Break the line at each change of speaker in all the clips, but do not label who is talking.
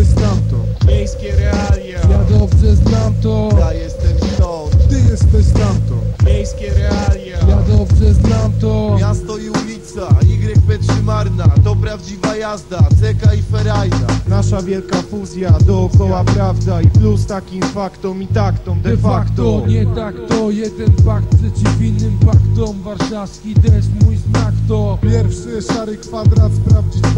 znam to
Miejskie realia
Ja dobrze znam to. Ja
jestem stąd.
Ty jesteś tamto.
Miejskie realia. Ja
dobrze znam to.
Miasto i ulica, YP3 Marna. To prawdziwa jazda, CK i Ferajna.
Nasza wielka fuzja, dookoła prawda i plus takim faktom i taktom De facto,
nie tak to Jeden pakt przeciw innym paktom. Warszawski deszcz, mój znak to.
Pierwszy szary kwadrat sprawdzić Wyjść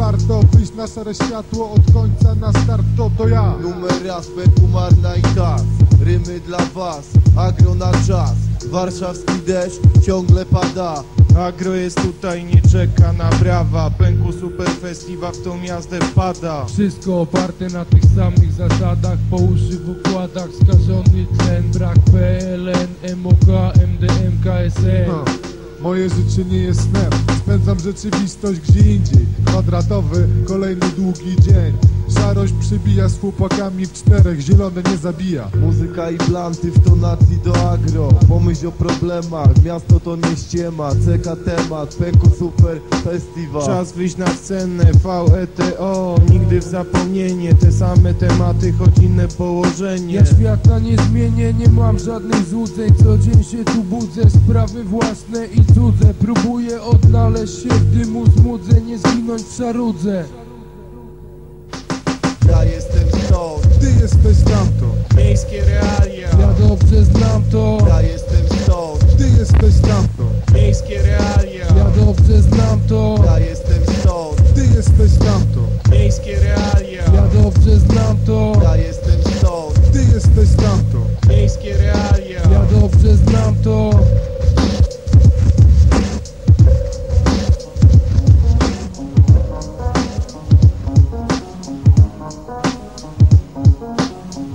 na szare światło od końca na start to to ja.
Numer raz, Peku Marna i Tas Rymy dla was, agro na czas. Warszawski deszcz ciągle pada.
Agro jest tutaj, nie czeka na brawa. Pęku super festiwa w tą jazdę wpada
Wszystko oparte na tych samych zasadach. Po uszy w układach Skażony tlen, brak PLN MOK, MDM, Ha,
Moje życie nie jest snem. Spędzam rzeczywistość gdzie indziej. Kwadratowy, kolejny długi dzień Szarość przybija z chłopakami w czterech Zielone nie zabija.
Muzyka i blanty w tonacji do agro. Pomyśl o problemach, miasto to nie ściema. CK temat, Pęku super festiwal. Czas
wyjść na scenę, VETO Nigdy w zapomnienie, te same tematy, choć inne położenie. Ja
świata nie zmienię, nie mam żadnych złudzeń. Co dzień się tu budzę, sprawy własne i cudze. Próbuję odnaleźć się w dymu zmudze Nie zginąć w szarudze
ja jestem stąd
Ty jesteś tamto.
Miejskie realia.
Ja dobrze znam to.
Ja jestem stąd
Ty jesteś tamto.
Miejskie realia.
Ja dobrze znam to.
Ja jestem stąd
Ty jesteś tamto.
Miejskie realia.
Ja dobrze znam to.
Ja jestem stąd
Ty jesteś tamto.
Miejskie realia.
Ja dobrze znam to.